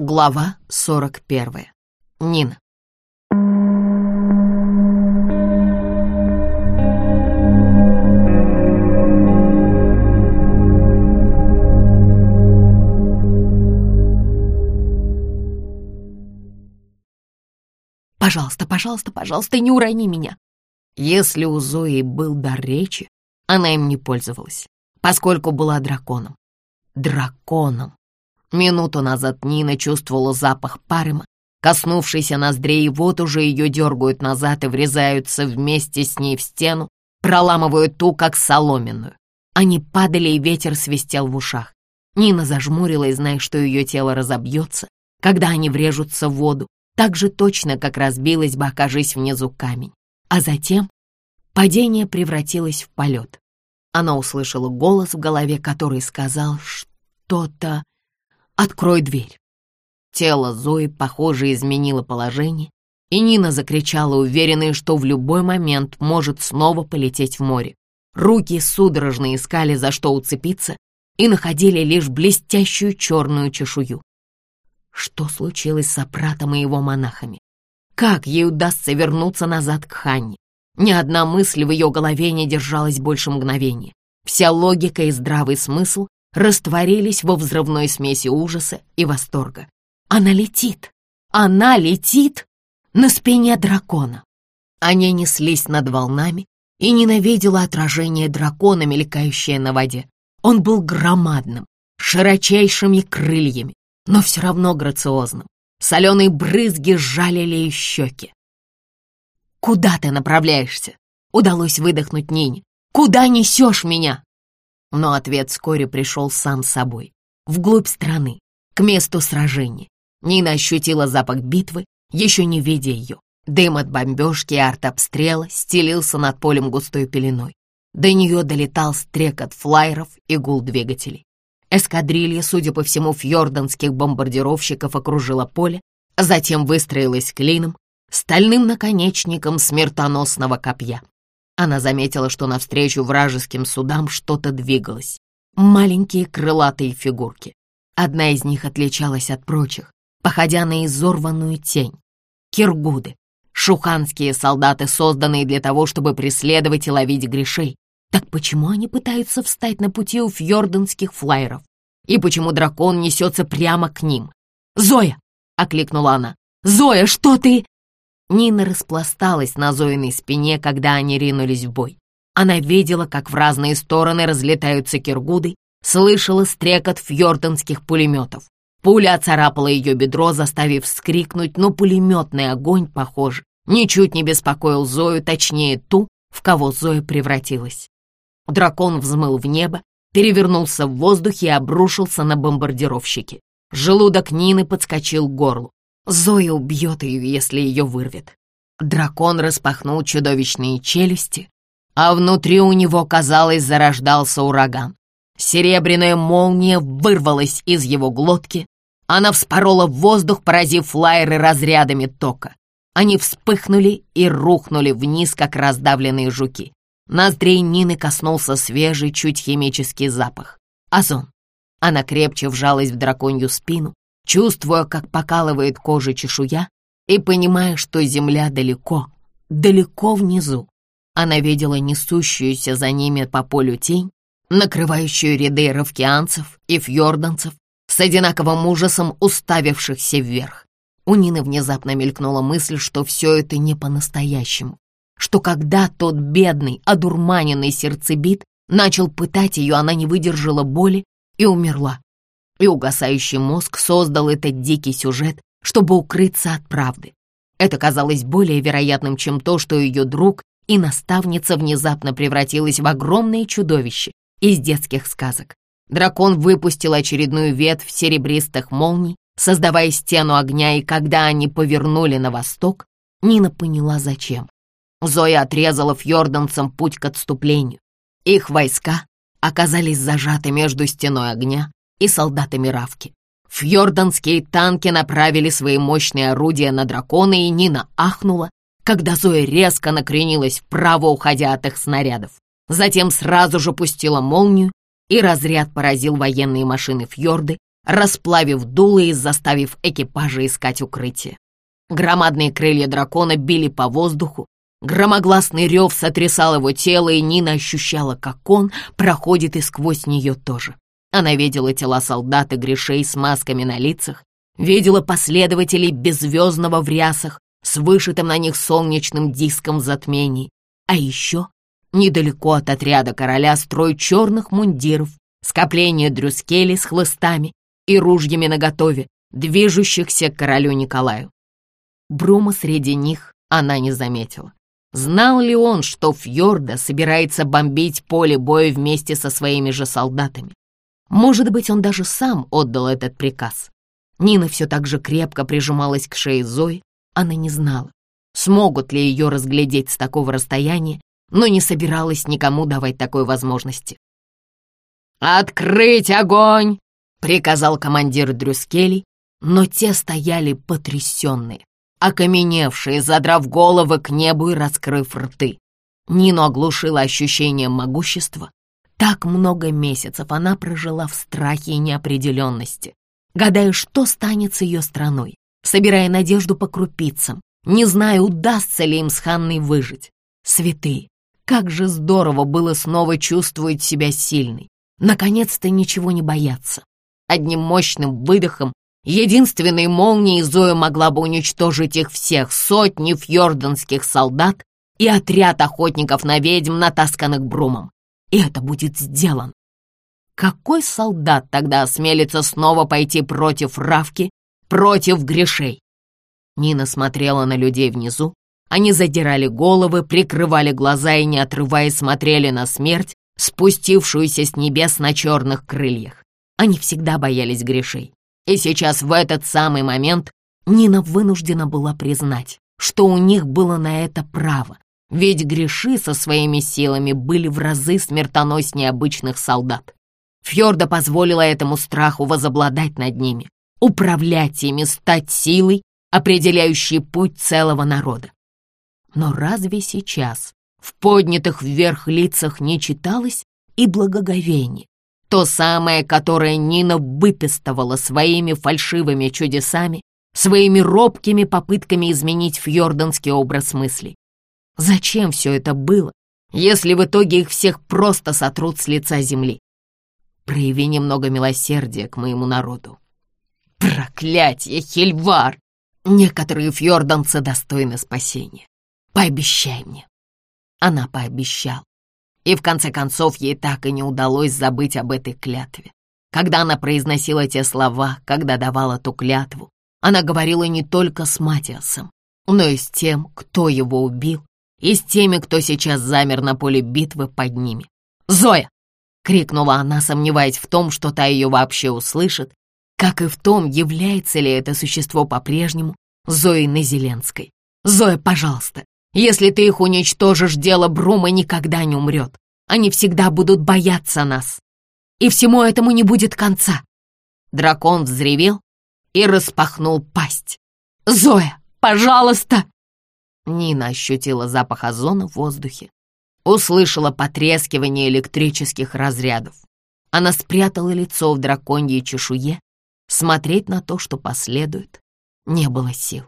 Глава 41. Нина. «Пожалуйста, пожалуйста, пожалуйста, не урони меня!» Если у Зои был дар речи, она им не пользовалась, поскольку была драконом. Драконом! Минуту назад Нина чувствовала запах парыма, коснувшийся ноздрей, и вот уже ее дергают назад и врезаются вместе с ней в стену, проламывают ту, как соломенную. Они падали, и ветер свистел в ушах. Нина зажмурилась, зная, что ее тело разобьется, когда они врежутся в воду, так же точно, как разбилась бы, окажись внизу камень. А затем падение превратилось в полет. Она услышала голос в голове, который сказал что-то Открой дверь!» Тело Зои, похоже, изменило положение, и Нина закричала, уверенная, что в любой момент может снова полететь в море. Руки судорожно искали, за что уцепиться, и находили лишь блестящую черную чешую. Что случилось с Апратом и его монахами? Как ей удастся вернуться назад к Ханне? Ни одна мысль в ее голове не держалась больше мгновения. Вся логика и здравый смысл растворились во взрывной смеси ужаса и восторга. Она летит! Она летит на спине дракона! Они неслись над волнами и ненавидела отражение дракона, мелькающее на воде. Он был громадным, широчайшими крыльями, но все равно грациозным. Соленые брызги сжалили ей щеки. «Куда ты направляешься?» — удалось выдохнуть Нине. «Куда несешь меня?» Но ответ вскоре пришел сам собой. Вглубь страны, к месту сражения. Нина ощутила запах битвы, еще не видя ее. Дым от бомбежки и артобстрела стелился над полем густой пеленой. До нее долетал стрекот флайеров и гул двигателей. Эскадрилья, судя по всему, фьорданских бомбардировщиков окружила поле, а затем выстроилась клином, стальным наконечником смертоносного копья. Она заметила, что навстречу вражеским судам что-то двигалось. Маленькие крылатые фигурки. Одна из них отличалась от прочих, походя на изорванную тень. Киргуды, шуханские солдаты, созданные для того, чтобы преследовать и ловить грешей. Так почему они пытаются встать на пути у фьорданских флайеров? И почему дракон несется прямо к ним? «Зоя!» — окликнула она. «Зоя, что ты?» Нина распласталась на Зоиной спине, когда они ринулись в бой. Она видела, как в разные стороны разлетаются киргуды, слышала стрекот фьорденских пулеметов. Пуля оцарапала ее бедро, заставив вскрикнуть, но пулеметный огонь, похоже, ничуть не беспокоил Зою, точнее ту, в кого Зоя превратилась. Дракон взмыл в небо, перевернулся в воздухе и обрушился на бомбардировщики. Желудок Нины подскочил к горлу. Зоя убьет ее, если ее вырвет. Дракон распахнул чудовищные челюсти, а внутри у него, казалось, зарождался ураган. Серебряная молния вырвалась из его глотки. Она вспорола воздух, поразив флайеры разрядами тока. Они вспыхнули и рухнули вниз, как раздавленные жуки. Ноздрей Нины коснулся свежий, чуть химический запах. Озон. Она крепче вжалась в драконью спину, чувствуя, как покалывает кожа чешуя, и понимая, что земля далеко, далеко внизу. Она видела несущуюся за ними по полю тень, накрывающую ряды ровкианцев и фьорданцев, с одинаковым ужасом уставившихся вверх. У Нины внезапно мелькнула мысль, что все это не по-настоящему, что когда тот бедный, одурманенный сердцебит начал пытать ее, она не выдержала боли и умерла и угасающий мозг создал этот дикий сюжет, чтобы укрыться от правды. Это казалось более вероятным, чем то, что ее друг и наставница внезапно превратилась в огромное чудовище из детских сказок. Дракон выпустил очередную ветвь серебристых молний, создавая стену огня, и когда они повернули на восток, Нина поняла, зачем. Зоя отрезала фьорданцам путь к отступлению. Их войска оказались зажаты между стеной огня и солдатами Равки. Фьорданские танки направили свои мощные орудия на дракона, и Нина ахнула, когда Зоя резко накренилась вправо, уходя от их снарядов. Затем сразу же пустила молнию, и разряд поразил военные машины Фьорды, расплавив дуло и заставив экипажи искать укрытие. Громадные крылья дракона били по воздуху, громогласный рев сотрясал его тело, и Нина ощущала, как он проходит и сквозь нее тоже. Она видела тела солдат и грешей с масками на лицах, видела последователей беззвездного в рясах с вышитым на них солнечным диском в затмении, а еще недалеко от отряда короля строй черных мундиров, скопление дрюскели с хлыстами и ружьями наготове, движущихся к королю Николаю. Брума среди них она не заметила. Знал ли он, что Фьорда собирается бомбить поле боя вместе со своими же солдатами? Может быть, он даже сам отдал этот приказ. Нина все так же крепко прижималась к шее Зои. Она не знала, смогут ли ее разглядеть с такого расстояния, но не собиралась никому давать такой возможности. «Открыть огонь!» — приказал командир Дрюскелей, но те стояли потрясенные окаменевшие, задрав головы к небу и раскрыв рты. Нину оглушило ощущение могущества. Так много месяцев она прожила в страхе и неопределенности, гадая, что станет с ее страной, собирая надежду по крупицам, не зная, удастся ли им с Ханной выжить. Святые, как же здорово было снова чувствовать себя сильной, наконец-то ничего не бояться. Одним мощным выдохом Единственной молнией Зоя могла бы уничтожить их всех, сотни фьорданских солдат и отряд охотников на ведьм, натасканных Брумом. И это будет сделано. Какой солдат тогда осмелится снова пойти против Равки, против грешей? Нина смотрела на людей внизу. Они задирали головы, прикрывали глаза и, не отрываясь, смотрели на смерть, спустившуюся с небес на черных крыльях. Они всегда боялись грешей. И сейчас в этот самый момент Нина вынуждена была признать, что у них было на это право, ведь греши со своими силами были в разы смертоноснее обычных солдат. Фьорда позволила этому страху возобладать над ними, управлять ими, стать силой, определяющей путь целого народа. Но разве сейчас в поднятых вверх лицах не читалось и благоговение, то самое, которое Нина выпистывала своими фальшивыми чудесами, своими робкими попытками изменить фьорданский образ мыслей. Зачем все это было, если в итоге их всех просто сотрут с лица земли? Прояви немного милосердия к моему народу. Проклятье, Хельвар! Некоторые фьорданцы достойны спасения. Пообещай мне. Она пообещала. И в конце концов ей так и не удалось забыть об этой клятве. Когда она произносила те слова, когда давала ту клятву, она говорила не только с Матиасом, но и с тем, кто его убил, и с теми, кто сейчас замер на поле битвы под ними. «Зоя!» — крикнула она, сомневаясь в том, что та ее вообще услышит, как и в том, является ли это существо по-прежнему Зоей Назеленской. «Зоя, пожалуйста, если ты их уничтожишь, дело Брума никогда не умрет. Они всегда будут бояться нас. И всему этому не будет конца. Дракон взревел и распахнул пасть. «Зоя, пожалуйста!» Нина ощутила запах озона в воздухе, услышала потрескивание электрических разрядов. Она спрятала лицо в драконьей чешуе. Смотреть на то, что последует, не было сил.